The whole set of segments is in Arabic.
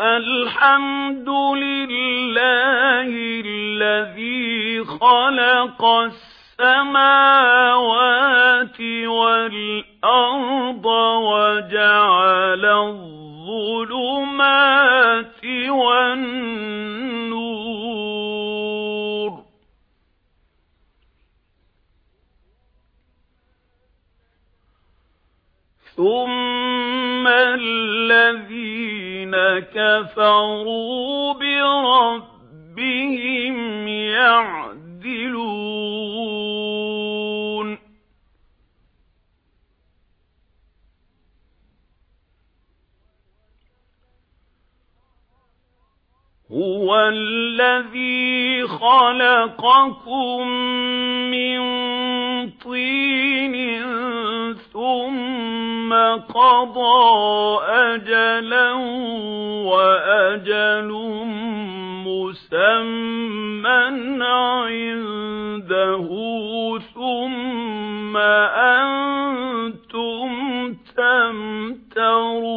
الحمد لله الذي خلق السماوات والأرض وجعل الظلمات والنور ثم الذين كفروا بربهم يعدلون. هو الذي خلقكم من طين ثم قضى أجلا وأجل مسمى عنده ثم أنتم تمترون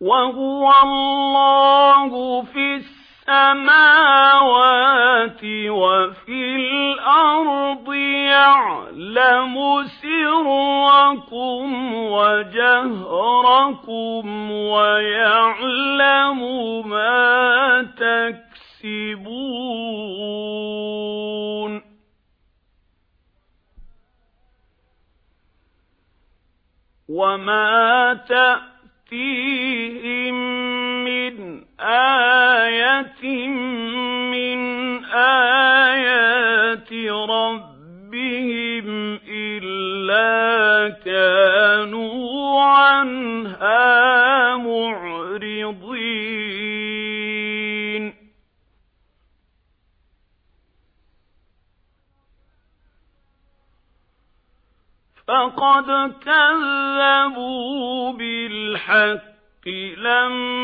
وهو الله في السماوات وفي الأرض يعلم سركم وجهركم ويعلم ما تكسبون. وما تأتي إِلَّا كَانُوا عَنْهَا مُعْرِضِينَ. فَقَدْ كَذَّبُوا بِالْحَقِّ لَمَّا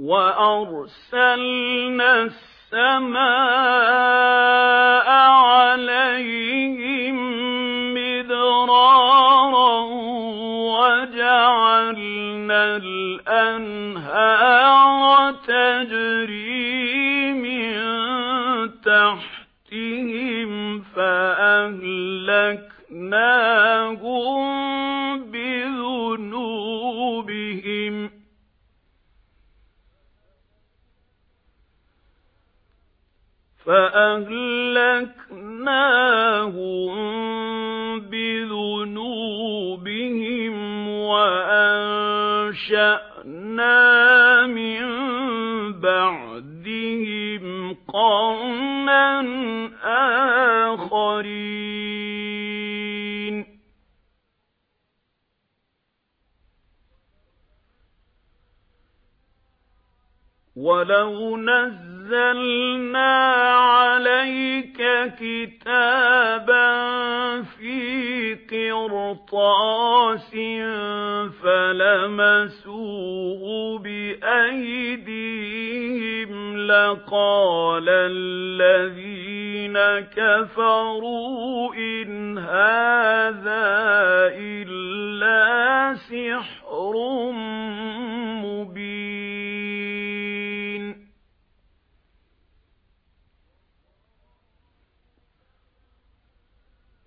وَأَرْسَلْنَا السَّمَاءَ عَلَيْهِمْ مِدْرَارًا وَجَعَلْنَا الْأَنْهَارَ تَجْرِي مِنْ تَحْتِهِمْ فَأَهْلَكْنَاهُمْ فَأَهْلَكْنَاهُمْ بِذُنُوبِهِمْ وَأَنشَأْنَا مِن بَعْدِهِمْ قَرْنًا آخَرِينَ. وَلَوْ نَزَّلْنَا عَلَيْكَ كِتَابًا فِي قِرْطَاسٍ فَلَمَسُوهُ بِأَيْدِيهِمْ لَقَالَ الَّذِينَ كَفَرُوا إِنْ هَذَا